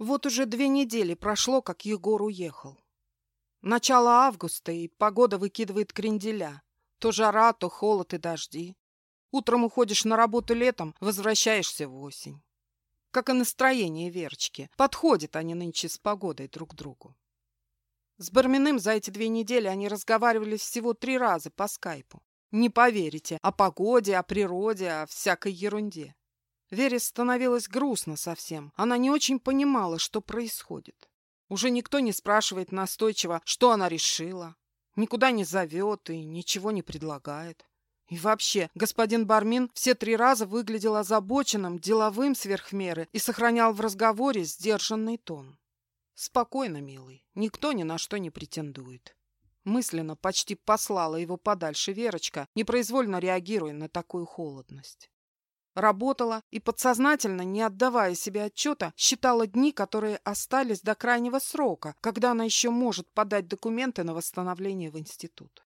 Вот уже две недели прошло, как Егор уехал. Начало августа, и погода выкидывает кренделя. То жара, то холод и дожди. Утром уходишь на работу летом, возвращаешься в осень. Как и настроение Верочки. Подходят они нынче с погодой друг другу. С Барминым за эти две недели они разговаривали всего три раза по скайпу. Не поверите, о погоде, о природе, о всякой ерунде. Вере становилось грустно совсем. Она не очень понимала, что происходит. Уже никто не спрашивает настойчиво, что она решила. Никуда не зовет и ничего не предлагает. И вообще, господин Бармин все три раза выглядел озабоченным, деловым сверх меры и сохранял в разговоре сдержанный тон. Спокойно, милый, никто ни на что не претендует. Мысленно почти послала его подальше Верочка, непроизвольно реагируя на такую холодность. Работала и подсознательно, не отдавая себе отчета, считала дни, которые остались до крайнего срока, когда она еще может подать документы на восстановление в институт.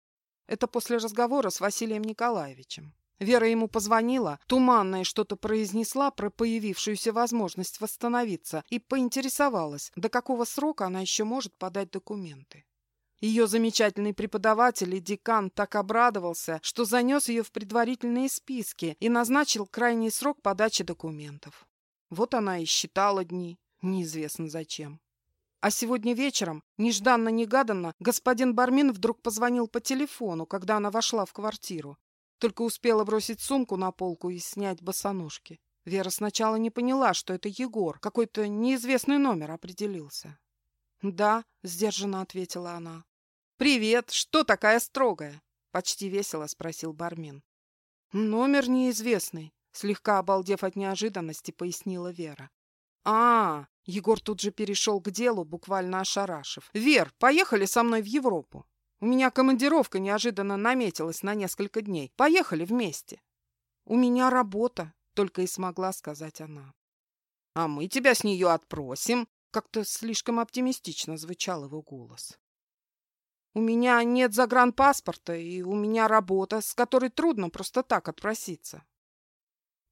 Это после разговора с Василием Николаевичем. Вера ему позвонила, туманное что-то произнесла про появившуюся возможность восстановиться и поинтересовалась, до какого срока она еще может подать документы. Ее замечательный преподаватель и декан так обрадовался, что занес ее в предварительные списки и назначил крайний срок подачи документов. Вот она и считала дни, неизвестно зачем. А сегодня вечером, нежданно-негаданно, господин Бармин вдруг позвонил по телефону, когда она вошла в квартиру. Только успела бросить сумку на полку и снять босоножки. Вера сначала не поняла, что это Егор, какой-то неизвестный номер определился. «Да», — сдержанно ответила она. «Привет! Что такая строгая?» — почти весело спросил Бармин. «Номер неизвестный», — слегка обалдев от неожиданности, пояснила Вера. -а Егор тут же перешел к делу, буквально ошарашив. «Вер, поехали со мной в Европу. У меня командировка неожиданно наметилась на несколько дней. Поехали вместе». «У меня работа», — только и смогла сказать она. «А мы тебя с нее отпросим», — как-то слишком оптимистично звучал его голос. У меня нет загранпаспорта, и у меня работа, с которой трудно просто так отпроситься.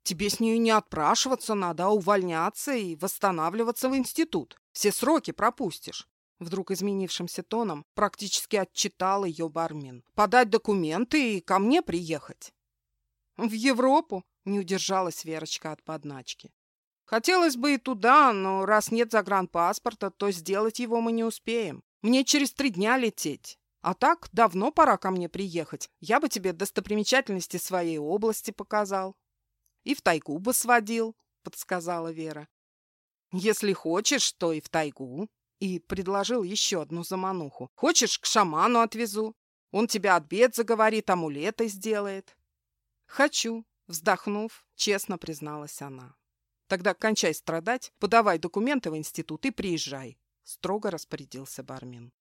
Тебе с нее не отпрашиваться надо, а увольняться и восстанавливаться в институт. Все сроки пропустишь. Вдруг изменившимся тоном практически отчитал ее Бармин. Подать документы и ко мне приехать. В Европу не удержалась Верочка от подначки. Хотелось бы и туда, но раз нет загранпаспорта, то сделать его мы не успеем. Мне через три дня лететь. А так, давно пора ко мне приехать. Я бы тебе достопримечательности своей области показал. И в тайгу бы сводил, подсказала Вера. Если хочешь, то и в тайгу. И предложил еще одну замануху. Хочешь, к шаману отвезу. Он тебя от бед заговорит, амулеты сделает. Хочу, вздохнув, честно призналась она. Тогда кончай страдать, подавай документы в институт и приезжай строго распорядился бармен.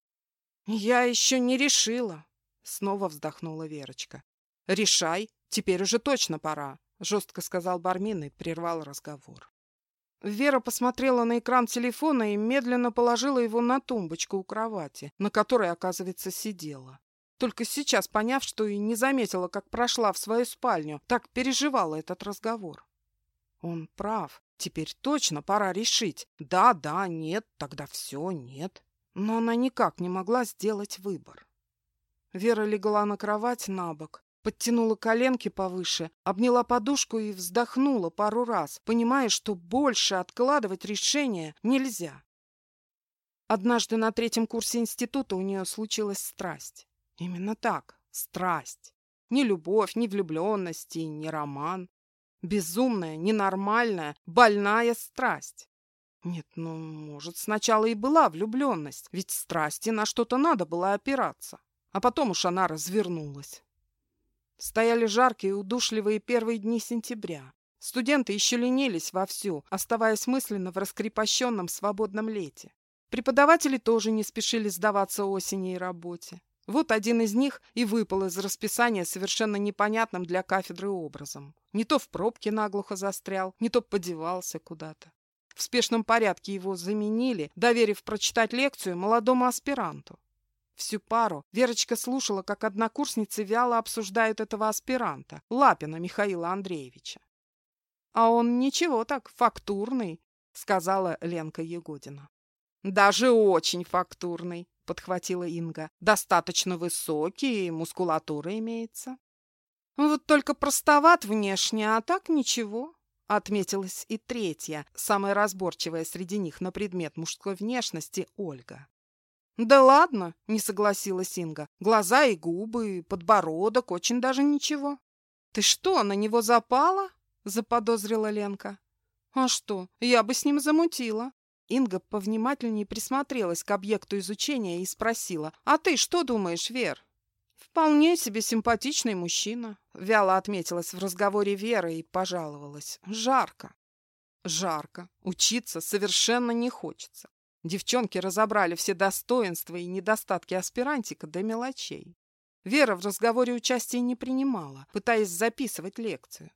Я еще не решила, снова вздохнула Верочка. Решай, теперь уже точно пора, жестко сказал бармен и прервал разговор. Вера посмотрела на экран телефона и медленно положила его на тумбочку у кровати, на которой, оказывается, сидела. Только сейчас поняв, что и не заметила, как прошла в свою спальню, так переживала этот разговор. Он прав. Теперь точно пора решить. Да, да, нет, тогда все, нет. Но она никак не могла сделать выбор. Вера легла на кровать на бок, подтянула коленки повыше, обняла подушку и вздохнула пару раз, понимая, что больше откладывать решение нельзя. Однажды на третьем курсе института у нее случилась страсть. Именно так, страсть. Ни любовь, ни влюбленность и ни роман. Безумная, ненормальная, больная страсть. Нет, ну, может, сначала и была влюбленность, ведь страсти на что-то надо было опираться. А потом уж она развернулась. Стояли жаркие и удушливые первые дни сентября. Студенты еще ленились вовсю, оставаясь мысленно в раскрепощенном свободном лете. Преподаватели тоже не спешили сдаваться осени и работе. Вот один из них и выпал из расписания совершенно непонятным для кафедры образом. Не то в пробке наглухо застрял, не то подевался куда-то. В спешном порядке его заменили, доверив прочитать лекцию молодому аспиранту. Всю пару Верочка слушала, как однокурсницы вяло обсуждают этого аспиранта, Лапина Михаила Андреевича. А он ничего так, фактурный. сказала Ленка Егодина. «Даже очень фактурный», — подхватила Инга. «Достаточно высокий, мускулатура имеется». «Вот только простоват внешне, а так ничего», — отметилась и третья, самая разборчивая среди них на предмет мужской внешности, Ольга. «Да ладно», — не согласилась Инга. «Глаза и губы, подбородок, очень даже ничего». «Ты что, на него запала?» — заподозрила Ленка. «А что, я бы с ним замутила». Инга повнимательнее присмотрелась к объекту изучения и спросила, «А ты что думаешь, Вер?» «Вполне себе симпатичный мужчина», — вяло отметилась в разговоре Вера и пожаловалась. «Жарко». «Жарко. Учиться совершенно не хочется». Девчонки разобрали все достоинства и недостатки аспирантика до мелочей. Вера в разговоре участия не принимала, пытаясь записывать лекцию.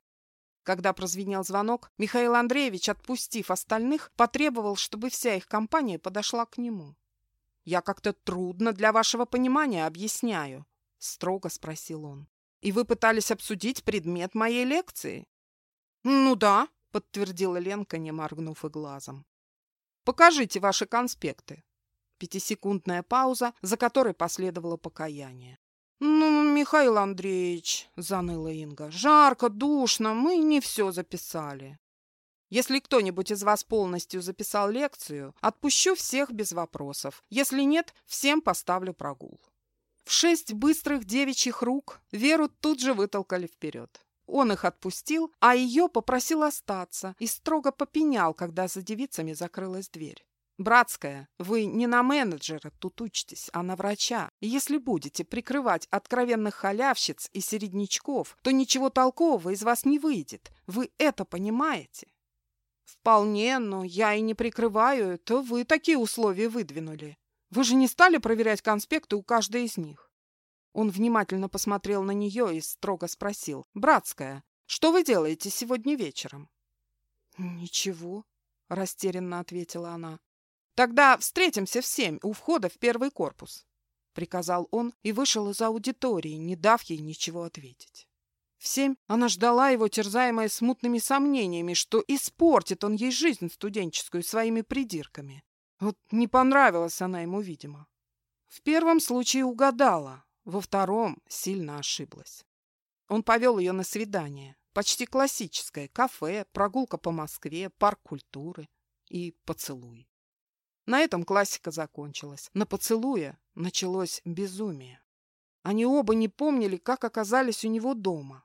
Когда прозвенел звонок, Михаил Андреевич, отпустив остальных, потребовал, чтобы вся их компания подошла к нему. «Я как-то трудно для вашего понимания объясняю», — строго спросил он. «И вы пытались обсудить предмет моей лекции?» «Ну да», — подтвердила Ленка, не моргнув и глазом. «Покажите ваши конспекты». Пятисекундная пауза, за которой последовало покаяние. «Ну, Михаил Андреевич», — заныла Инга, — «жарко, душно, мы не все записали». «Если кто-нибудь из вас полностью записал лекцию, отпущу всех без вопросов. Если нет, всем поставлю прогул». В шесть быстрых девичьих рук Веру тут же вытолкали вперед. Он их отпустил, а ее попросил остаться и строго попенял, когда за девицами закрылась дверь. Братская, вы не на менеджера тут учитесь, а на врача. Если будете прикрывать откровенных халявщиц и середнячков, то ничего толкового из вас не выйдет. Вы это понимаете? Вполне, но я и не прикрываю, то вы такие условия выдвинули. Вы же не стали проверять конспекты у каждой из них. Он внимательно посмотрел на нее и строго спросил. «Братская, что вы делаете сегодня вечером?» «Ничего», — растерянно ответила она. «Тогда встретимся в семь у входа в первый корпус», — приказал он и вышел из аудитории, не дав ей ничего ответить. В семь она ждала его, терзаемая смутными сомнениями, что испортит он ей жизнь студенческую своими придирками. Вот не понравилась она ему, видимо. В первом случае угадала, во втором сильно ошиблась. Он повел ее на свидание, почти классическое, кафе, прогулка по Москве, парк культуры и поцелуй. На этом классика закончилась. На поцелуе началось безумие. Они оба не помнили, как оказались у него дома.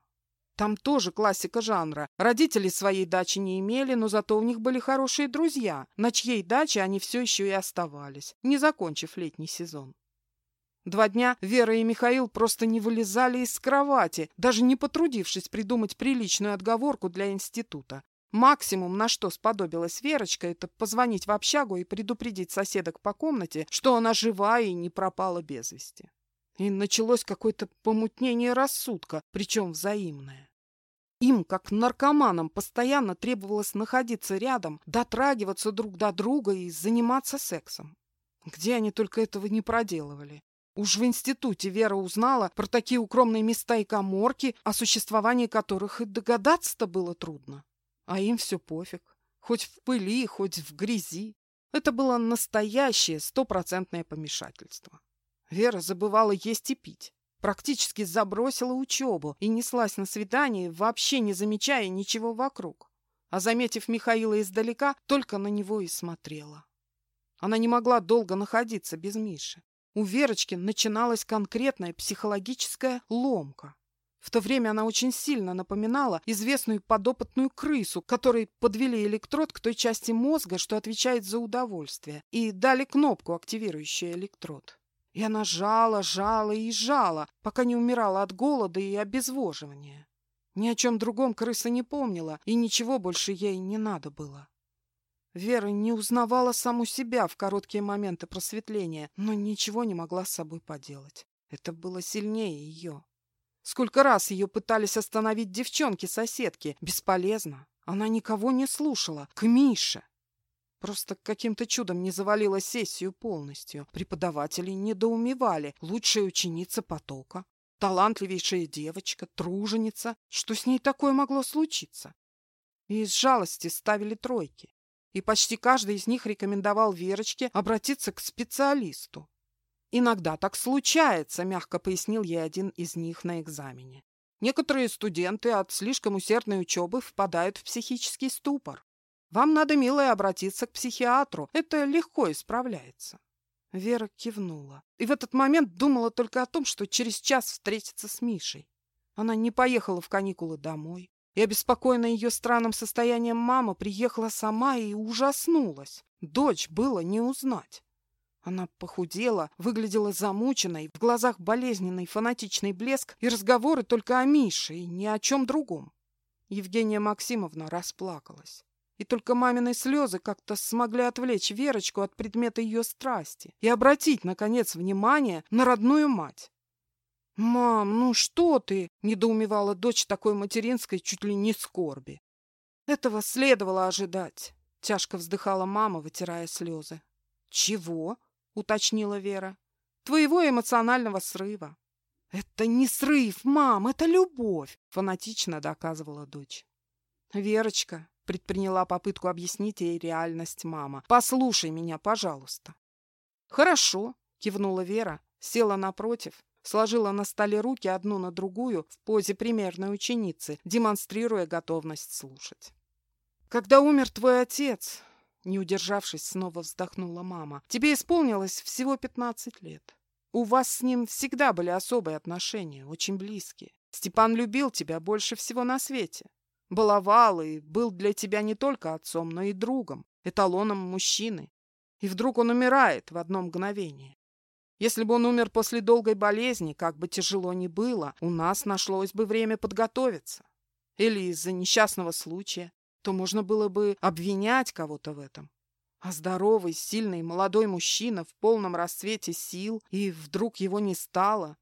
Там тоже классика жанра. Родители своей дачи не имели, но зато у них были хорошие друзья, на чьей даче они все еще и оставались, не закончив летний сезон. Два дня Вера и Михаил просто не вылезали из кровати, даже не потрудившись придумать приличную отговорку для института. Максимум, на что сподобилась Верочка, это позвонить в общагу и предупредить соседок по комнате, что она жива и не пропала без вести. И началось какое-то помутнение рассудка, причем взаимное. Им, как наркоманам, постоянно требовалось находиться рядом, дотрагиваться друг до друга и заниматься сексом. Где они только этого не проделывали. Уж в институте Вера узнала про такие укромные места и коморки, о существовании которых и догадаться-то было трудно. А им все пофиг. Хоть в пыли, хоть в грязи. Это было настоящее стопроцентное помешательство. Вера забывала есть и пить. Практически забросила учебу и неслась на свидание, вообще не замечая ничего вокруг. А заметив Михаила издалека, только на него и смотрела. Она не могла долго находиться без Миши. У Верочки начиналась конкретная психологическая ломка. В то время она очень сильно напоминала известную подопытную крысу, которой подвели электрод к той части мозга, что отвечает за удовольствие, и дали кнопку, активирующую электрод. И она жала, жала и жала, пока не умирала от голода и обезвоживания. Ни о чем другом крыса не помнила, и ничего больше ей не надо было. Вера не узнавала саму себя в короткие моменты просветления, но ничего не могла с собой поделать. Это было сильнее ее. Сколько раз ее пытались остановить девчонки-соседки. Бесполезно. Она никого не слушала. К Мише. Просто каким-то чудом не завалила сессию полностью. Преподаватели недоумевали. Лучшая ученица потока. Талантливейшая девочка, труженица. Что с ней такое могло случиться? И из жалости ставили тройки. и почти каждый из них рекомендовал Верочке обратиться к специалисту. «Иногда так случается», — мягко пояснил ей один из них на экзамене. «Некоторые студенты от слишком усердной учебы впадают в психический ступор. Вам надо, милая, обратиться к психиатру. Это легко исправляется». Вера кивнула. И в этот момент думала только о том, что через час встретится с Мишей. Она не поехала в каникулы домой. И обеспокоенная ее странным состоянием мама приехала сама и ужаснулась. Дочь было не узнать. Она похудела, выглядела замученной, в глазах болезненный фанатичный блеск и разговоры только о Мише и ни о чем другом. Евгения Максимовна расплакалась. И только мамины слезы как-то смогли отвлечь Верочку от предмета ее страсти и обратить, наконец, внимание на родную мать. «Мам, ну что ты?» — недоумевала дочь такой материнской чуть ли не скорби. «Этого следовало ожидать», — тяжко вздыхала мама, вытирая слезы. «Чего?» — уточнила Вера. «Твоего эмоционального срыва». «Это не срыв, мам, это любовь!» — фанатично доказывала дочь. «Верочка», — предприняла попытку объяснить ей реальность мама, — «послушай меня, пожалуйста». «Хорошо», — кивнула Вера, села напротив сложила на столе руки одну на другую в позе примерной ученицы, демонстрируя готовность слушать. «Когда умер твой отец...» Не удержавшись, снова вздохнула мама. «Тебе исполнилось всего пятнадцать лет. У вас с ним всегда были особые отношения, очень близкие. Степан любил тебя больше всего на свете. Баловал и был для тебя не только отцом, но и другом, эталоном мужчины. И вдруг он умирает в одно мгновение. Если бы он умер после долгой болезни, как бы тяжело ни было, у нас нашлось бы время подготовиться. Или из-за несчастного случая, то можно было бы обвинять кого-то в этом. А здоровый, сильный, молодой мужчина в полном расцвете сил, и вдруг его не стало.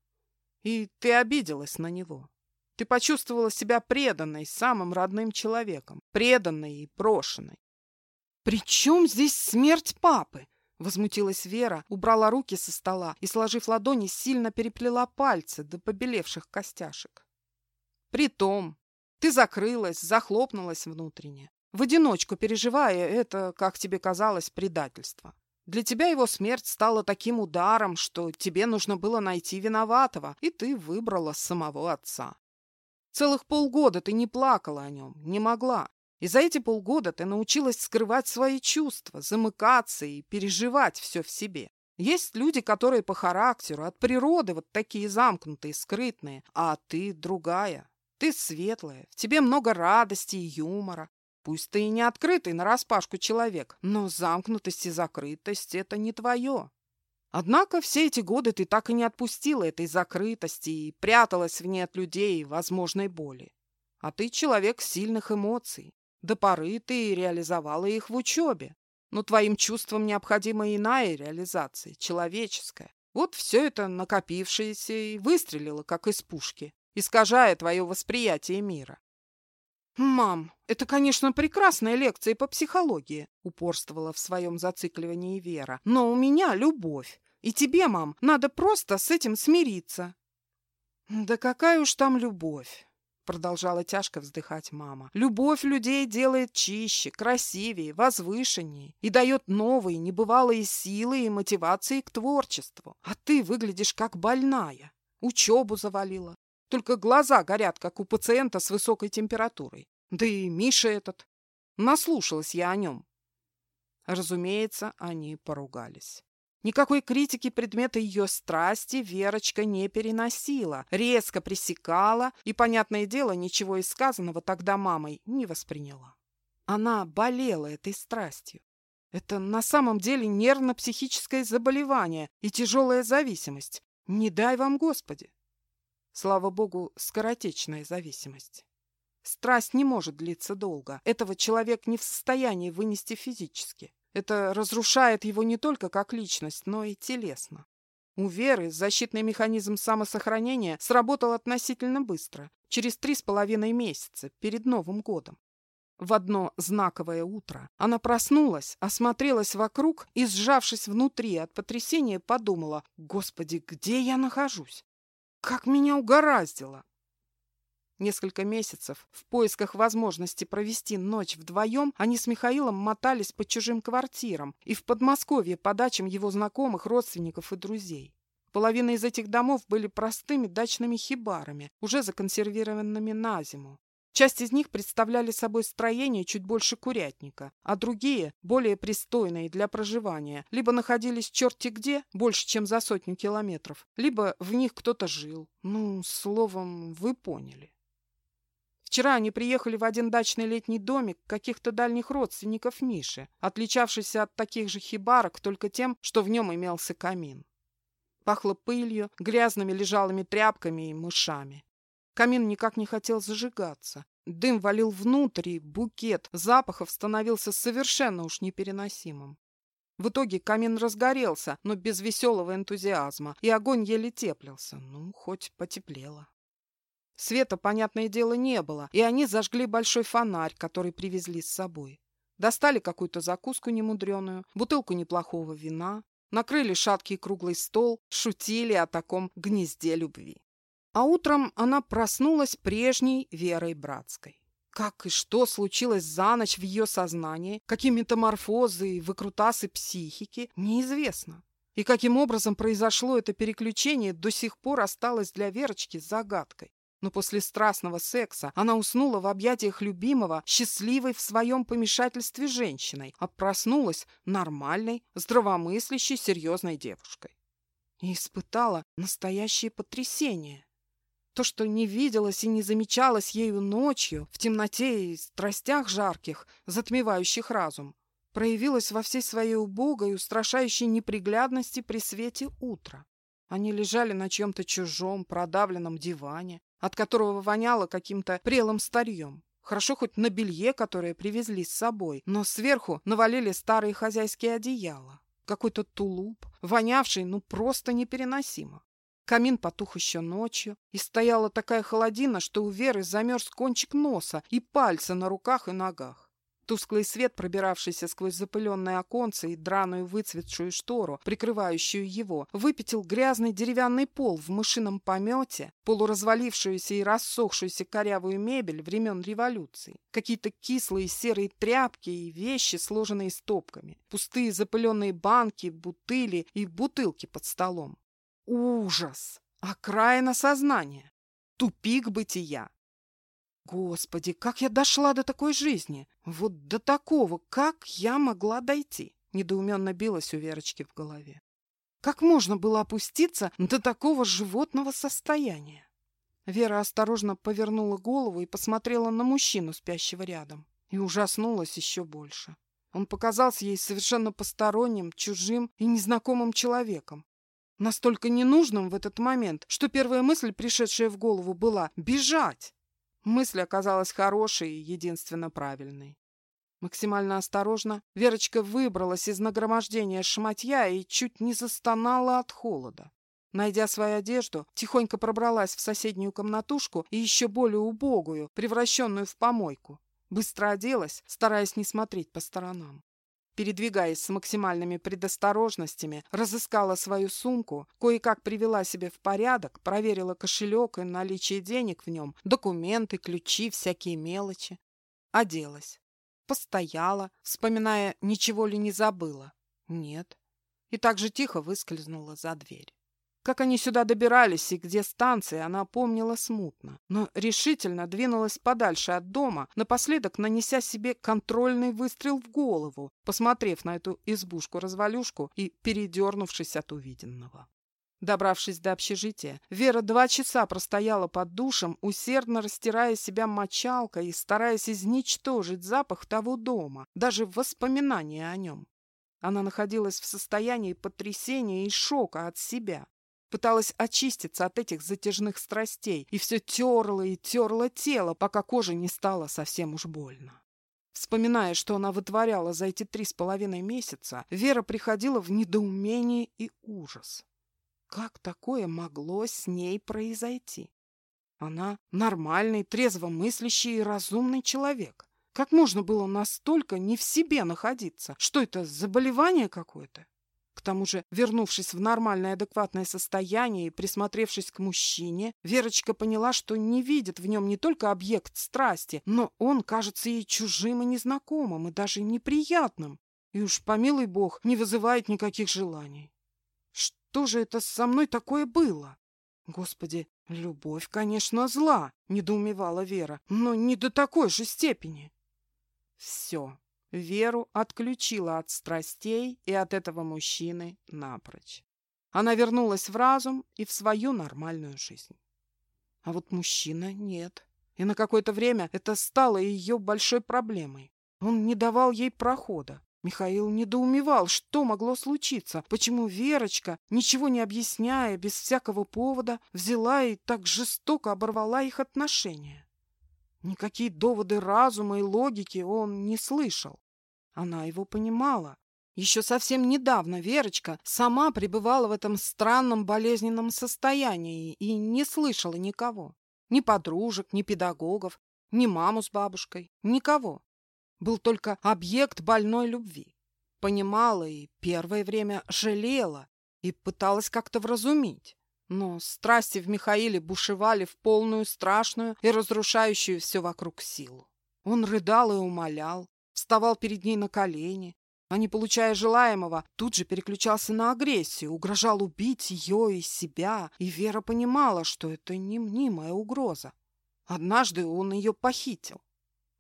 И ты обиделась на него. Ты почувствовала себя преданной самым родным человеком, преданной и брошенной. «При чем здесь смерть папы?» Возмутилась Вера, убрала руки со стола и, сложив ладони, сильно переплела пальцы до побелевших костяшек. Притом, ты закрылась, захлопнулась внутренне, в одиночку переживая это, как тебе казалось, предательство. Для тебя его смерть стала таким ударом, что тебе нужно было найти виноватого, и ты выбрала самого отца. Целых полгода ты не плакала о нем, не могла. И за эти полгода ты научилась скрывать свои чувства, замыкаться и переживать все в себе. Есть люди, которые по характеру, от природы вот такие замкнутые, скрытные, а ты другая. Ты светлая, в тебе много радости и юмора. Пусть ты и не открытый нараспашку человек, но замкнутость и закрытость — это не твое. Однако все эти годы ты так и не отпустила этой закрытости и пряталась в ней от людей и возможной боли. А ты человек сильных эмоций. До поры ты реализовала их в учебе. Но твоим чувствам необходима иная реализация, человеческая. Вот все это накопившееся и выстрелило, как из пушки, искажая твое восприятие мира. «Мам, это, конечно, прекрасная лекция по психологии», упорствовала в своем зацикливании Вера. «Но у меня любовь. И тебе, мам, надо просто с этим смириться». «Да какая уж там любовь!» Продолжала тяжко вздыхать мама. Любовь людей делает чище, красивее, возвышеннее и дает новые, небывалые силы и мотивации к творчеству. А ты выглядишь как больная. Учебу завалила. Только глаза горят, как у пациента с высокой температурой. Да и Миша этот. Наслушалась я о нем. Разумеется, они поругались. Никакой критики предмета ее страсти Верочка не переносила, резко пресекала и, понятное дело, ничего из сказанного тогда мамой не восприняла. Она болела этой страстью. Это на самом деле нервно-психическое заболевание и тяжелая зависимость. Не дай вам, Господи! Слава Богу, скоротечная зависимость. Страсть не может длиться долго. Этого человек не в состоянии вынести физически. Это разрушает его не только как личность, но и телесно. У Веры защитный механизм самосохранения сработал относительно быстро, через три с половиной месяца, перед Новым годом. В одно знаковое утро она проснулась, осмотрелась вокруг и, сжавшись внутри от потрясения, подумала, «Господи, где я нахожусь? Как меня угораздило!» Несколько месяцев в поисках возможности провести ночь вдвоем они с Михаилом мотались по чужим квартирам и в Подмосковье по дачам его знакомых, родственников и друзей. Половина из этих домов были простыми дачными хибарами, уже законсервированными на зиму. Часть из них представляли собой строение чуть больше курятника, а другие, более пристойные для проживания, либо находились черти где, больше, чем за сотню километров, либо в них кто-то жил. Ну, словом, вы поняли. Вчера они приехали в один дачный летний домик каких-то дальних родственников Миши, отличавшийся от таких же хибарок только тем, что в нем имелся камин. Пахло пылью, грязными лежалыми тряпками и мышами. Камин никак не хотел зажигаться. Дым валил внутрь, и букет запахов становился совершенно уж непереносимым. В итоге камин разгорелся, но без веселого энтузиазма, и огонь еле теплился. Ну, хоть потеплело. Света, понятное дело, не было, и они зажгли большой фонарь, который привезли с собой. Достали какую-то закуску немудреную, бутылку неплохого вина, накрыли шаткий круглый стол, шутили о таком гнезде любви. А утром она проснулась прежней Верой Братской. Как и что случилось за ночь в ее сознании, какие метаморфозы и выкрутасы психики, неизвестно. И каким образом произошло это переключение, до сих пор осталось для Верочки загадкой. Но после страстного секса она уснула в объятиях любимого, счастливой в своем помешательстве женщиной, а проснулась нормальной, здравомыслящей, серьезной девушкой. И испытала настоящее потрясение. То, что не виделось и не замечалось ею ночью, в темноте и страстях жарких, затмевающих разум, проявилось во всей своей убогой, устрашающей неприглядности при свете утра. Они лежали на чем-то чужом, продавленном диване, от которого воняло каким-то прелым старьем. Хорошо хоть на белье, которое привезли с собой, но сверху навалили старые хозяйские одеяла. Какой-то тулуп, вонявший, ну просто непереносимо. Камин потух еще ночью, и стояла такая холодина, что у Веры замерз кончик носа и пальцы на руках и ногах. Тусклый свет, пробиравшийся сквозь запыленное оконце и драную выцветшую штору, прикрывающую его, выпятил грязный деревянный пол в мышином помете, полуразвалившуюся и рассохшуюся корявую мебель времен революции, какие-то кислые серые тряпки и вещи, сложенные стопками, пустые запыленные банки, бутыли и бутылки под столом. Ужас! Окраина сознания! Тупик бытия! Господи, как я дошла до такой жизни? Вот до такого, как я могла дойти? Недоуменно билась у Верочки в голове. Как можно было опуститься до такого животного состояния? Вера осторожно повернула голову и посмотрела на мужчину, спящего рядом, и ужаснулась еще больше. Он показался ей совершенно посторонним, чужим и незнакомым человеком настолько ненужным в этот момент, что первая мысль, пришедшая в голову, была «бежать». Мысль оказалась хорошей и единственно правильной. Максимально осторожно Верочка выбралась из нагромождения шматья и чуть не застонала от холода. Найдя свою одежду, тихонько пробралась в соседнюю комнатушку и еще более убогую, превращенную в помойку. Быстро оделась, стараясь не смотреть по сторонам. Передвигаясь с максимальными предосторожностями, разыскала свою сумку, кое-как привела себе в порядок, проверила кошелек и наличие денег в нем, документы, ключи, всякие мелочи. Оделась. Постояла, вспоминая, ничего ли не забыла. Нет. И так же тихо выскользнула за дверь. Как они сюда добирались и где станции, она помнила смутно, но решительно двинулась подальше от дома, напоследок нанеся себе контрольный выстрел в голову, посмотрев на эту избушку-развалюшку и передернувшись от увиденного. Добравшись до общежития, Вера два часа простояла под душем, усердно растирая себя мочалкой и стараясь изничтожить запах того дома, даже воспоминания о нем. Она находилась в состоянии потрясения и шока от себя. Пыталась очиститься от этих затяжных страстей и все терла и терла тело, пока коже не стало совсем уж больно. Вспоминая, что она вытворяла за эти три с половиной месяца, Вера приходила в недоумение и ужас. Как такое могло с ней произойти? Она нормальный, трезвомыслящий и разумный человек. Как можно было настолько не в себе находиться? Что это, заболевание какое-то? К тому же, вернувшись в нормальное адекватное состояние и присмотревшись к мужчине, Верочка поняла, что не видит в нем не только объект страсти, но он кажется ей чужим и незнакомым, и даже неприятным. И уж, помилуй бог, не вызывает никаких желаний. Что же это со мной такое было? Господи, любовь, конечно, зла, недоумевала Вера, но не до такой же степени. Все, Веру отключила от страстей и от этого мужчины напрочь. Она вернулась в разум и в свою нормальную жизнь. А вот мужчина нет. И на какое-то время это стало ее большой проблемой. Он не давал ей прохода. Михаил недоумевал, что могло случиться, почему Верочка, ничего не объясняя, без всякого повода, взяла и так жестоко оборвала их отношения. Никакие доводы разума и логики он не слышал. Она его понимала. Еще совсем недавно Верочка сама пребывала в этом странном болезненном состоянии и не слышала никого. Ни подружек, ни педагогов, ни маму с бабушкой, никого. Был только объект больной любви. Понимала и первое время жалела и пыталась как-то вразумить. Но страсти в Михаиле бушевали в полную страшную и разрушающую все вокруг силу. Он рыдал и умолял, вставал перед ней на колени, а не получая желаемого, тут же переключался на агрессию, угрожал убить ее и себя, и Вера понимала, что это не мнимая угроза. Однажды он ее похитил.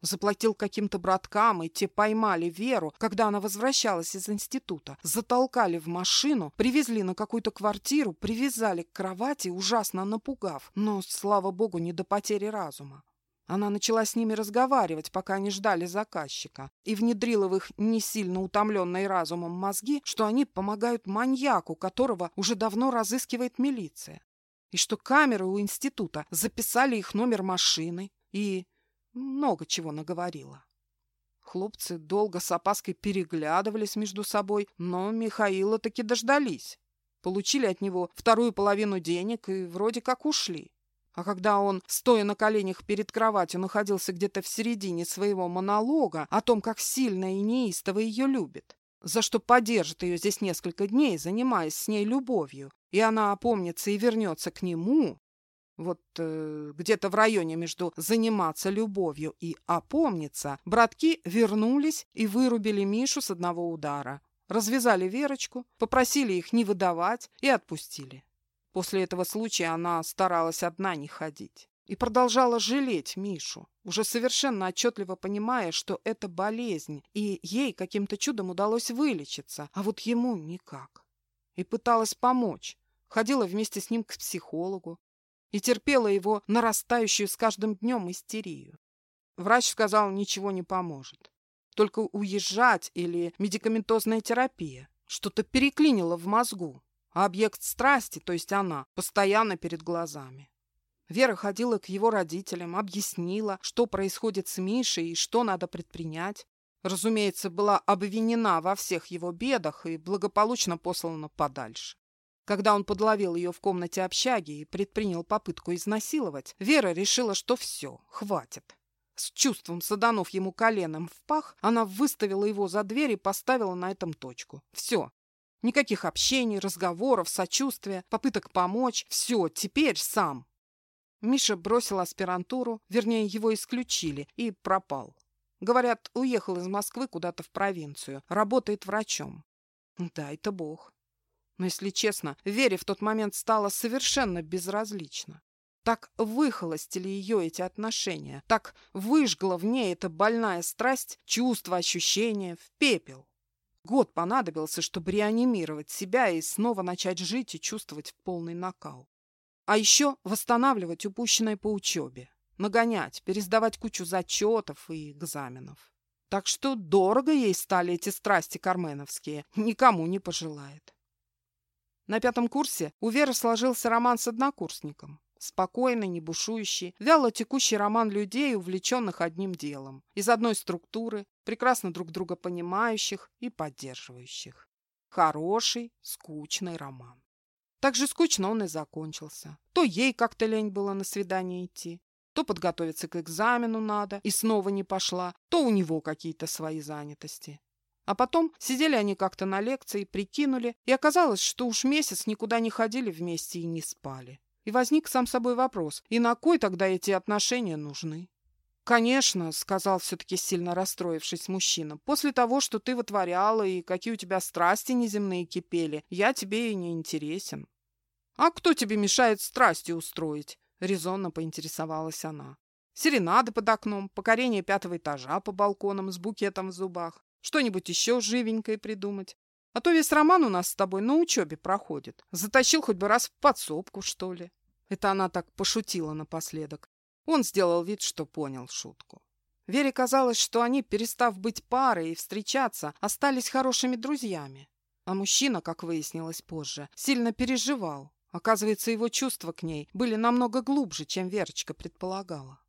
Заплатил каким-то браткам, и те поймали Веру, когда она возвращалась из института. Затолкали в машину, привезли на какую-то квартиру, привязали к кровати, ужасно напугав, но, слава богу, не до потери разума. Она начала с ними разговаривать, пока они ждали заказчика, и внедрила в их не сильно утомленные разумом мозги, что они помогают маньяку, которого уже давно разыскивает милиция, и что камеры у института записали их номер машины, и много чего наговорила. Хлопцы долго с опаской переглядывались между собой, но Михаила таки дождались. Получили от него вторую половину денег и вроде как ушли. А когда он, стоя на коленях перед кроватью, находился где-то в середине своего монолога о том, как сильно и неистово ее любит, за что поддержит ее здесь несколько дней, занимаясь с ней любовью, и она опомнится и вернется к нему, вот э, где-то в районе между заниматься любовью и опомниться, братки вернулись и вырубили Мишу с одного удара. Развязали Верочку, попросили их не выдавать и отпустили. После этого случая она старалась одна не ходить и продолжала жалеть Мишу, уже совершенно отчетливо понимая, что это болезнь, и ей каким-то чудом удалось вылечиться, а вот ему никак. И пыталась помочь, ходила вместе с ним к психологу и терпела его нарастающую с каждым днем истерию. Врач сказал, ничего не поможет. Только уезжать или медикаментозная терапия. Что-то переклинило в мозгу а объект страсти, то есть она, постоянно перед глазами. Вера ходила к его родителям, объяснила, что происходит с Мишей и что надо предпринять. Разумеется, была обвинена во всех его бедах и благополучно послана подальше. Когда он подловил ее в комнате общаги и предпринял попытку изнасиловать, Вера решила, что все, хватит. С чувством саданув ему коленом в пах, она выставила его за дверь и поставила на этом точку. Все, Никаких общений, разговоров, сочувствия, попыток помочь. Все, теперь сам. Миша бросил аспирантуру, вернее, его исключили, и пропал. Говорят, уехал из Москвы куда-то в провинцию, работает врачом. Да, это бог. Но, если честно, Вере в тот момент стало совершенно безразлично. Так выхолостили ее эти отношения, так выжгла в ней эта больная страсть, чувства, ощущения в пепел. Год понадобился, чтобы реанимировать себя и снова начать жить и чувствовать полный накал. А еще восстанавливать упущенное по учебе, нагонять, пересдавать кучу зачетов и экзаменов. Так что дорого ей стали эти страсти карменовские, никому не пожелает. На пятом курсе у Веры сложился роман с однокурсником. Спокойный, не бушующий, вяло текущий роман людей, увлеченных одним делом. Из одной структуры, прекрасно друг друга понимающих и поддерживающих. Хороший, скучный роман. Так же скучно он и закончился. То ей как-то лень было на свидание идти, то подготовиться к экзамену надо, и снова не пошла, то у него какие-то свои занятости. А потом сидели они как-то на лекции, прикинули, и оказалось, что уж месяц никуда не ходили вместе и не спали. И возник сам собой вопрос, и на кой тогда эти отношения нужны? «Конечно», — сказал все-таки сильно расстроившись мужчина, «после того, что ты вытворяла и какие у тебя страсти неземные кипели, я тебе и не интересен». «А кто тебе мешает страсти устроить?» — резонно поинтересовалась она. «Серенады под окном, покорение пятого этажа по балконам с букетом в зубах, что-нибудь еще живенькое придумать. А то весь роман у нас с тобой на учебе проходит. Затащил хоть бы раз в подсобку, что ли». Это она так пошутила напоследок. Он сделал вид, что понял шутку. Вере казалось, что они, перестав быть парой и встречаться, остались хорошими друзьями. А мужчина, как выяснилось позже, сильно переживал. Оказывается, его чувства к ней были намного глубже, чем Верочка предполагала.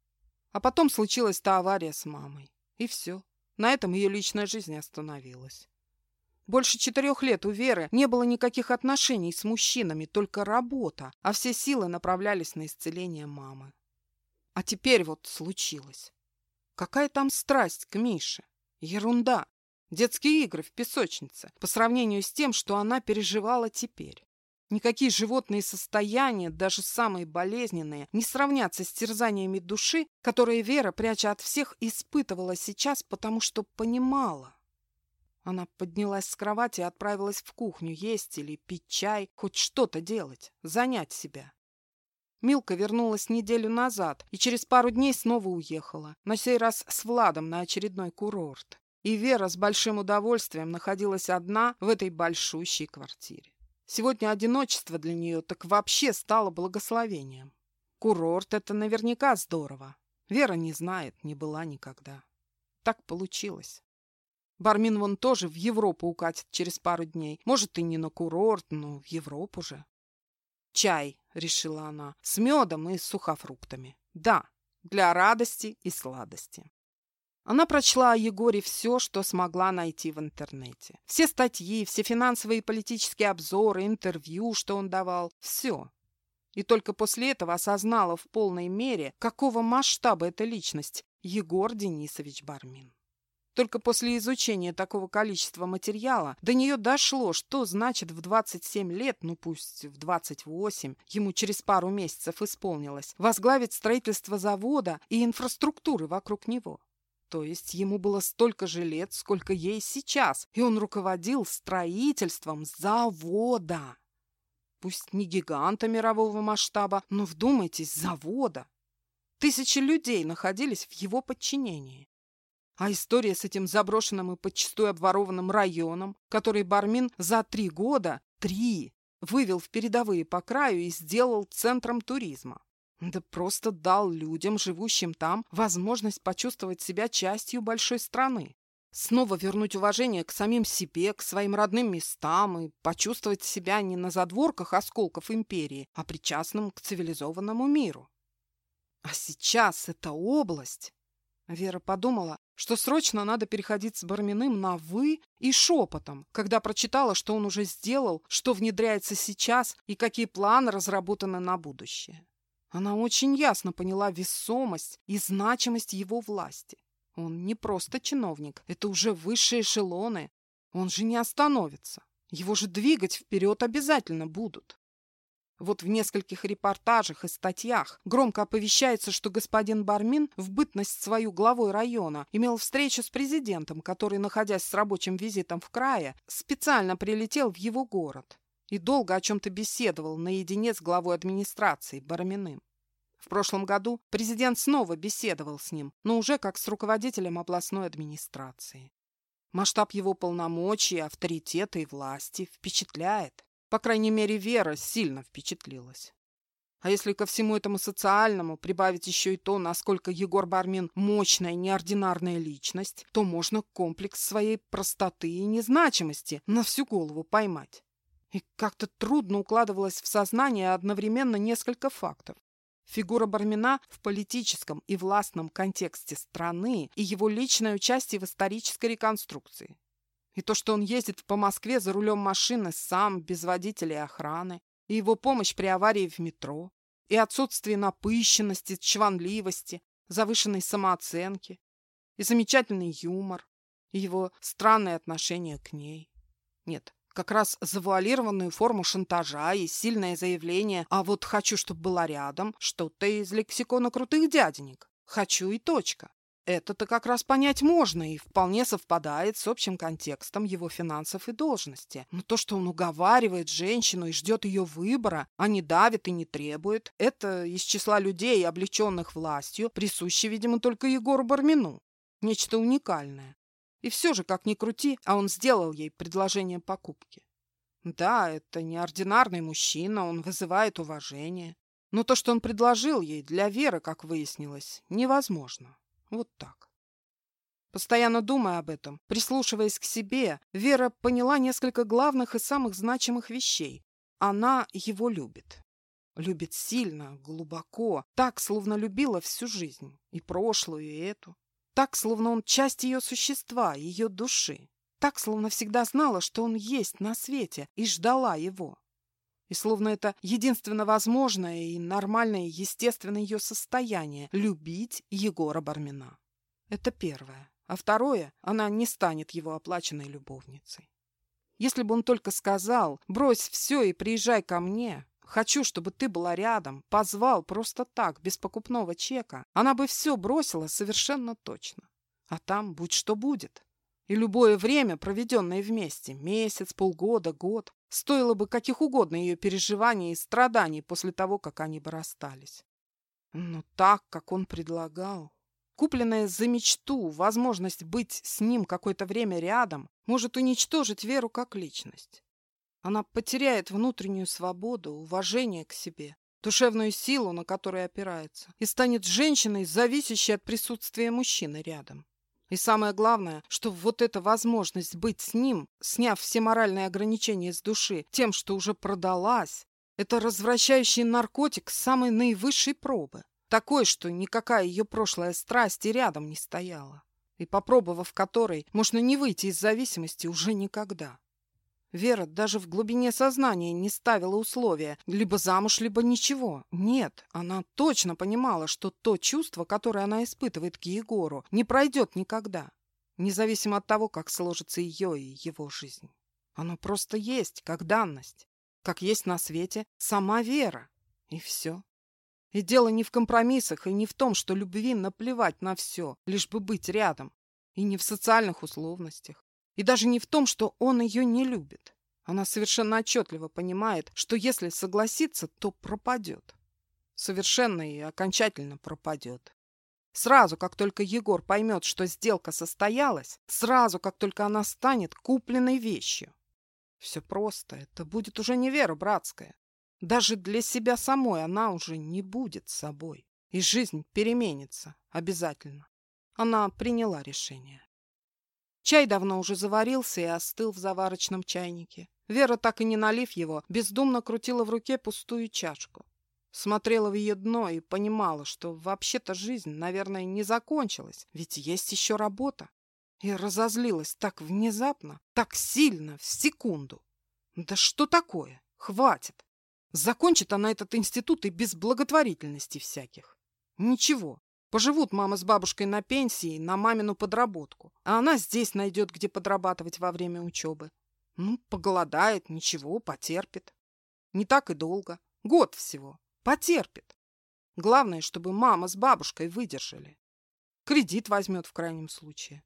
А потом случилась та авария с мамой. И все. На этом ее личная жизнь остановилась. Больше четырех лет у Веры не было никаких отношений с мужчинами, только работа, а все силы направлялись на исцеление мамы. А теперь вот случилось. Какая там страсть к Мише? Ерунда. Детские игры в песочнице по сравнению с тем, что она переживала теперь. Никакие животные состояния, даже самые болезненные, не сравнятся с терзаниями души, которые Вера, пряча от всех, испытывала сейчас, потому что понимала. Она поднялась с кровати и отправилась в кухню есть или пить чай, хоть что-то делать, занять себя. Милка вернулась неделю назад и через пару дней снова уехала, на сей раз с Владом на очередной курорт. И Вера с большим удовольствием находилась одна в этой большущей квартире. Сегодня одиночество для нее так вообще стало благословением. Курорт — это наверняка здорово. Вера не знает, не была никогда. Так получилось. Бармин вон тоже в Европу укатит через пару дней. Может, и не на курорт, но в Европу же. «Чай», — решила она, — «с медом и сухофруктами. Да, для радости и сладости». Она прочла о Егоре все, что смогла найти в интернете. Все статьи, все финансовые и политические обзоры, интервью, что он давал. Все. И только после этого осознала в полной мере, какого масштаба эта личность Егор Денисович Бармин. Только после изучения такого количества материала до нее дошло, что значит в 27 лет, ну пусть в 28, ему через пару месяцев исполнилось, возглавить строительство завода и инфраструктуры вокруг него. То есть ему было столько же лет, сколько ей сейчас, и он руководил строительством завода. Пусть не гиганта мирового масштаба, но вдумайтесь, завода. Тысячи людей находились в его подчинении. А история с этим заброшенным и подчастую обворованным районом, который Бармин за три года, три, вывел в передовые по краю и сделал центром туризма. Да просто дал людям, живущим там, возможность почувствовать себя частью большой страны. Снова вернуть уважение к самим себе, к своим родным местам и почувствовать себя не на задворках осколков империи, а причастным к цивилизованному миру. А сейчас эта область... Вера подумала, что срочно надо переходить с Барминым на «вы» и шепотом, когда прочитала, что он уже сделал, что внедряется сейчас и какие планы разработаны на будущее. Она очень ясно поняла весомость и значимость его власти. Он не просто чиновник, это уже высшие эшелоны. Он же не остановится. Его же двигать вперед обязательно будут. Вот в нескольких репортажах и статьях громко оповещается, что господин Бармин в бытность свою главой района имел встречу с президентом, который, находясь с рабочим визитом в крае, специально прилетел в его город и долго о чем-то беседовал наедине с главой администрации Барминым. В прошлом году президент снова беседовал с ним, но уже как с руководителем областной администрации. Масштаб его полномочий, авторитета и власти впечатляет. По крайней мере, Вера сильно впечатлилась. А если ко всему этому социальному прибавить еще и то, насколько Егор Бармин мощная неординарная личность, то можно комплекс своей простоты и незначимости на всю голову поймать. И как-то трудно укладывалось в сознание одновременно несколько фактов. Фигура Бармина в политическом и властном контексте страны и его личное участие в исторической реконструкции. И то, что он ездит по Москве за рулем машины сам, без водителя и охраны, и его помощь при аварии в метро, и отсутствие напыщенности, чванливости, завышенной самооценки, и замечательный юмор, и его странное отношение к ней. Нет, как раз завуалированную форму шантажа и сильное заявление «а вот хочу, чтобы была рядом» что-то из лексикона крутых дяденек. Хочу и точка. Это-то как раз понять можно и вполне совпадает с общим контекстом его финансов и должности. Но то, что он уговаривает женщину и ждет ее выбора, а не давит и не требует, это из числа людей, облеченных властью, присуще, видимо, только Егору Бармину. Нечто уникальное. И все же, как ни крути, а он сделал ей предложение покупки. Да, это неординарный мужчина, он вызывает уважение. Но то, что он предложил ей, для Веры, как выяснилось, невозможно. Вот так. Постоянно думая об этом, прислушиваясь к себе, Вера поняла несколько главных и самых значимых вещей. Она его любит. Любит сильно, глубоко, так, словно любила всю жизнь, и прошлую, и эту. Так, словно он часть ее существа, ее души. Так, словно всегда знала, что он есть на свете, и ждала его. И словно это единственно возможное и нормальное, естественное ее состояние – любить Егора Бармина. Это первое. А второе – она не станет его оплаченной любовницей. Если бы он только сказал «брось все и приезжай ко мне», «хочу, чтобы ты была рядом», позвал просто так, без покупного чека, она бы все бросила совершенно точно. А там будь что будет. И любое время, проведенное вместе, месяц, полгода, год, Стоило бы каких угодно ее переживаний и страданий после того, как они бы расстались. Но так, как он предлагал... Купленная за мечту возможность быть с ним какое-то время рядом может уничтожить Веру как личность. Она потеряет внутреннюю свободу, уважение к себе, душевную силу, на которой опирается, и станет женщиной, зависящей от присутствия мужчины рядом. И самое главное, что вот эта возможность быть с ним, сняв все моральные ограничения с души тем, что уже продалась, это развращающий наркотик самой наивысшей пробы. Такой, что никакая ее прошлая страсть и рядом не стояла. И попробовав которой, можно не выйти из зависимости уже никогда. Вера даже в глубине сознания не ставила условия либо замуж, либо ничего. Нет, она точно понимала, что то чувство, которое она испытывает к Егору, не пройдет никогда, независимо от того, как сложится ее и его жизнь. Оно просто есть, как данность, как есть на свете сама Вера. И все. И дело не в компромиссах, и не в том, что любви наплевать на все, лишь бы быть рядом, и не в социальных условностях. И даже не в том, что он ее не любит. Она совершенно отчетливо понимает, что если согласится, то пропадет. Совершенно и окончательно пропадет. Сразу, как только Егор поймет, что сделка состоялась, сразу, как только она станет купленной вещью. Все просто, это будет уже не вера братская. Даже для себя самой она уже не будет собой. И жизнь переменится обязательно. Она приняла решение. Чай давно уже заварился и остыл в заварочном чайнике. Вера, так и не налив его, бездумно крутила в руке пустую чашку. Смотрела в ее дно и понимала, что вообще-то жизнь, наверное, не закончилась, ведь есть еще работа. И разозлилась так внезапно, так сильно, в секунду. Да что такое? Хватит. Закончит она этот институт и без благотворительности всяких. Ничего, Поживут мама с бабушкой на пенсии, на мамину подработку. А она здесь найдет, где подрабатывать во время учебы. Ну, поголодает, ничего, потерпит. Не так и долго. Год всего. Потерпит. Главное, чтобы мама с бабушкой выдержали. Кредит возьмет в крайнем случае.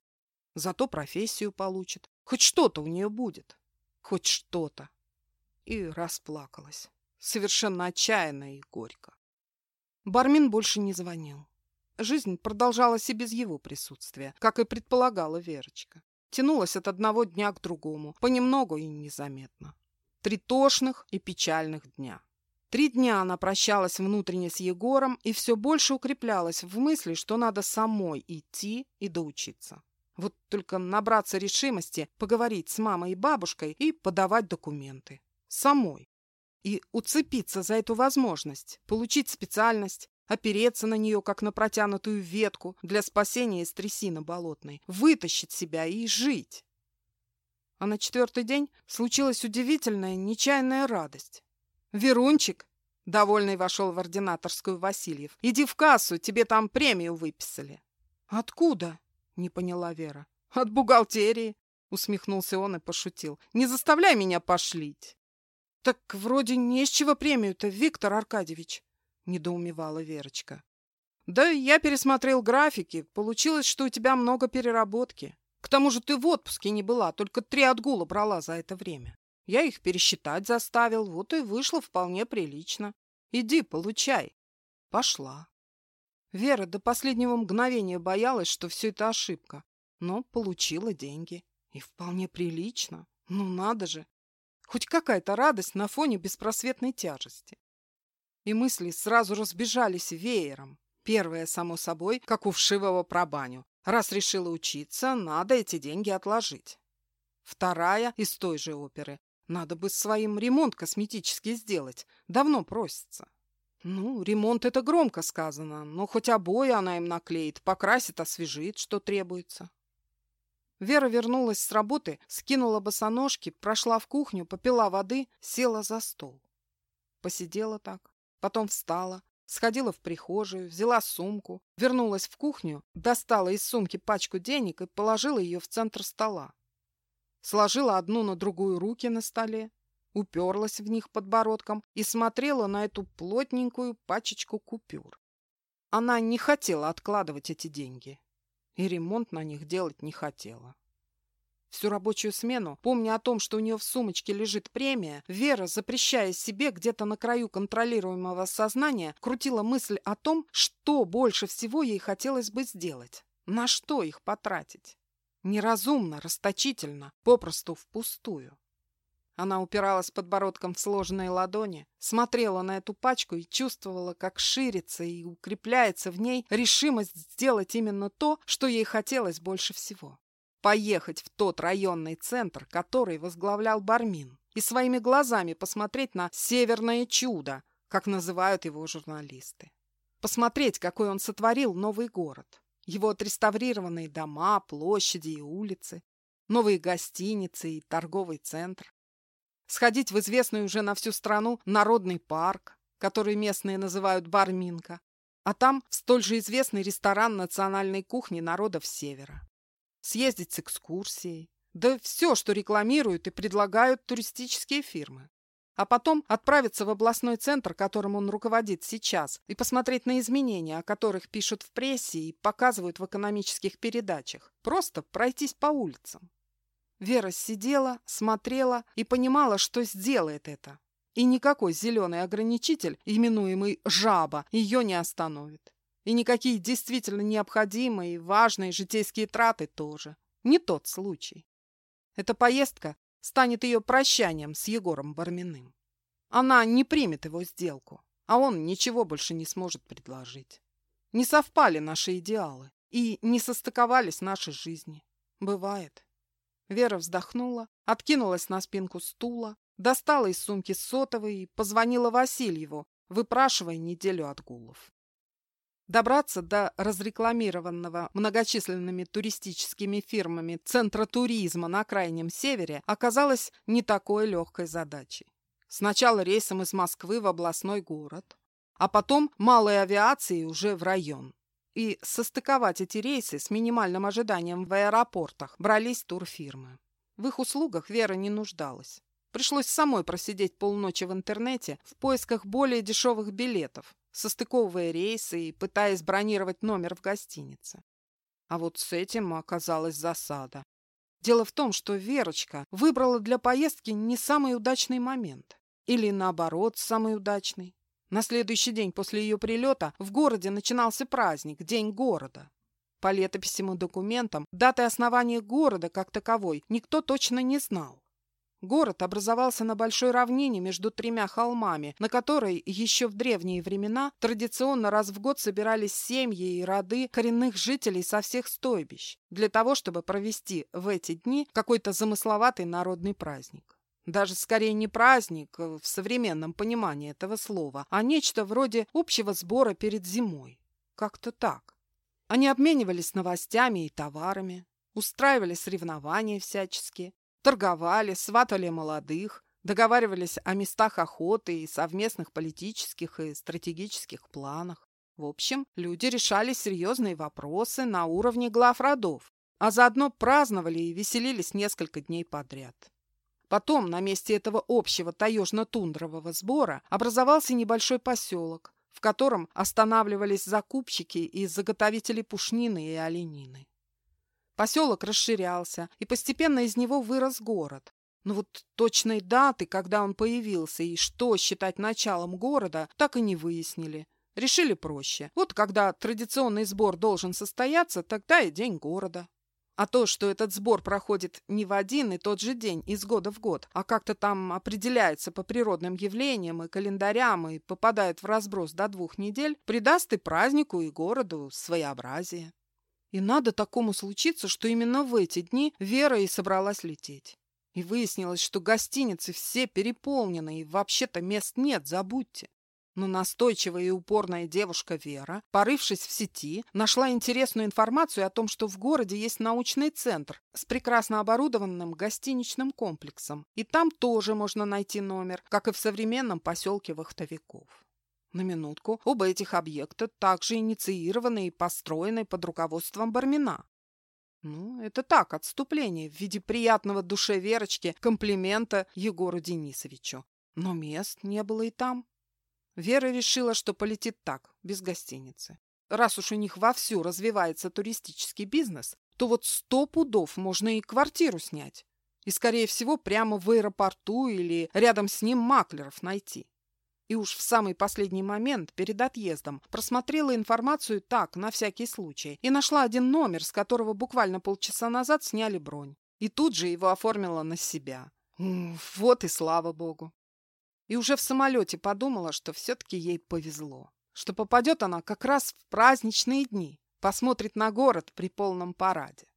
Зато профессию получит. Хоть что-то у нее будет. Хоть что-то. И расплакалась. Совершенно отчаянно и горько. Бармин больше не звонил. Жизнь продолжалась и без его присутствия, как и предполагала Верочка. Тянулась от одного дня к другому, понемногу и незаметно. Три тошных и печальных дня. Три дня она прощалась внутренне с Егором и все больше укреплялась в мысли, что надо самой идти и доучиться. Вот только набраться решимости поговорить с мамой и бабушкой и подавать документы. Самой. И уцепиться за эту возможность, получить специальность, опереться на нее, как на протянутую ветку для спасения из трясины болотной, вытащить себя и жить. А на четвертый день случилась удивительная, нечаянная радость. «Верунчик!» — довольный вошел в ординаторскую Васильев. «Иди в кассу, тебе там премию выписали». «Откуда?» — не поняла Вера. От бухгалтерии, усмехнулся он и пошутил. Не заставляй меня пошлить. Так вроде не с чего премию-то, Виктор Аркадьевич, недоумевала Верочка. Да я пересмотрел графики. Получилось, что у тебя много переработки. К тому же ты в отпуске не была, только три отгула брала за это время. Я их пересчитать заставил, вот и вышло вполне прилично. Иди, получай. Пошла. Вера до последнего мгновения боялась, что все это ошибка, но получила деньги. И вполне прилично. Ну надо же. Хоть какая-то радость на фоне беспросветной тяжести. И мысли сразу разбежались веером. Первое, само собой, как у вшивого про баню. Раз решила учиться, надо эти деньги отложить. Вторая из той же оперы. Надо бы своим ремонт косметический сделать. Давно просится. Ну, ремонт это громко сказано, но хоть обои она им наклеит, покрасит, освежит, что требуется. Вера вернулась с работы, скинула босоножки, прошла в кухню, попила воды, села за стол. Посидела так, потом встала, Сходила в прихожую, взяла сумку, вернулась в кухню, достала из сумки пачку денег и положила ее в центр стола. Сложила одну на другую руки на столе, уперлась в них подбородком и смотрела на эту плотненькую пачечку купюр. Она не хотела откладывать эти деньги и ремонт на них делать не хотела. Всю рабочую смену, помня о том, что у нее в сумочке лежит премия, Вера, запрещая себе где-то на краю контролируемого сознания, крутила мысль о том, что больше всего ей хотелось бы сделать, на что их потратить. Неразумно, расточительно, попросту впустую. Она упиралась подбородком в сложенные ладони, смотрела на эту пачку и чувствовала, как ширится и укрепляется в ней решимость сделать именно то, что ей хотелось больше всего поехать в тот районный центр, который возглавлял Бармин, и своими глазами посмотреть на «северное чудо», как называют его журналисты. Посмотреть, какой он сотворил новый город. Его отреставрированные дома, площади и улицы, новые гостиницы и торговый центр. Сходить в известный уже на всю страну народный парк, который местные называют Барминка, а там столь же известный ресторан национальной кухни народов Севера съездить с экскурсией, да все, что рекламируют и предлагают туристические фирмы. А потом отправиться в областной центр, которым он руководит сейчас, и посмотреть на изменения, о которых пишут в прессе и показывают в экономических передачах. Просто пройтись по улицам. Вера сидела, смотрела и понимала, что сделает это. И никакой зеленый ограничитель, именуемый «жаба», ее не остановит. И никакие действительно необходимые и важные житейские траты тоже. Не тот случай. Эта поездка станет ее прощанием с Егором Барминым. Она не примет его сделку, а он ничего больше не сможет предложить. Не совпали наши идеалы и не состыковались наши жизни. Бывает. Вера вздохнула, откинулась на спинку стула, достала из сумки сотовый и позвонила Васильеву, выпрашивая неделю отгулов. Добраться до разрекламированного многочисленными туристическими фирмами центра туризма на Крайнем Севере оказалось не такой легкой задачей. Сначала рейсом из Москвы в областной город, а потом малой авиацией уже в район. И состыковать эти рейсы с минимальным ожиданием в аэропортах брались турфирмы. В их услугах Вера не нуждалась. Пришлось самой просидеть полночи в интернете в поисках более дешевых билетов, состыковывая рейсы и пытаясь бронировать номер в гостинице. А вот с этим оказалась засада. Дело в том, что Верочка выбрала для поездки не самый удачный момент. Или, наоборот, самый удачный. На следующий день после ее прилета в городе начинался праздник, День города. По летописям и документам даты основания города как таковой никто точно не знал. Город образовался на большой равнине между тремя холмами, на которой еще в древние времена традиционно раз в год собирались семьи и роды коренных жителей со всех стойбищ, для того, чтобы провести в эти дни какой-то замысловатый народный праздник. Даже скорее не праздник э, в современном понимании этого слова, а нечто вроде общего сбора перед зимой. Как-то так. Они обменивались новостями и товарами, устраивали соревнования всяческие, торговали, сватали молодых, договаривались о местах охоты и совместных политических и стратегических планах. В общем, люди решали серьезные вопросы на уровне глав родов, а заодно праздновали и веселились несколько дней подряд. Потом на месте этого общего таежно-тундрового сбора образовался небольшой поселок, в котором останавливались закупщики и заготовители пушнины и оленины. Поселок расширялся, и постепенно из него вырос город. Но вот точной даты, когда он появился и что считать началом города, так и не выяснили. Решили проще. Вот когда традиционный сбор должен состояться, тогда и день города. А то, что этот сбор проходит не в один и тот же день из года в год, а как-то там определяется по природным явлениям и календарям и попадает в разброс до двух недель, придаст и празднику, и городу своеобразие. И надо такому случиться, что именно в эти дни Вера и собралась лететь. И выяснилось, что гостиницы все переполнены, и вообще-то мест нет, забудьте. Но настойчивая и упорная девушка Вера, порывшись в сети, нашла интересную информацию о том, что в городе есть научный центр с прекрасно оборудованным гостиничным комплексом. И там тоже можно найти номер, как и в современном поселке Вахтовиков. На минутку, оба этих объекта также инициированы и построены под руководством Бармина. Ну, это так, отступление в виде приятного душе Верочки комплимента Егору Денисовичу. Но мест не было и там. Вера решила, что полетит так, без гостиницы. Раз уж у них вовсю развивается туристический бизнес, то вот сто пудов можно и квартиру снять. И, скорее всего, прямо в аэропорту или рядом с ним маклеров найти. И уж в самый последний момент, перед отъездом, просмотрела информацию так, на всякий случай, и нашла один номер, с которого буквально полчаса назад сняли бронь. И тут же его оформила на себя. Вот и слава богу. И уже в самолете подумала, что все-таки ей повезло. Что попадет она как раз в праздничные дни, посмотрит на город при полном параде.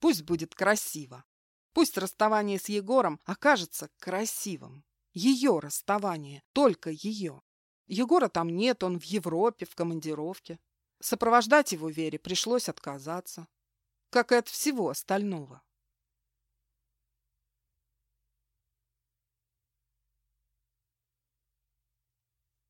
Пусть будет красиво. Пусть расставание с Егором окажется красивым. Ее расставание, только ее. Егора там нет, он в Европе, в командировке. Сопровождать его Вере пришлось отказаться. Как и от всего остального.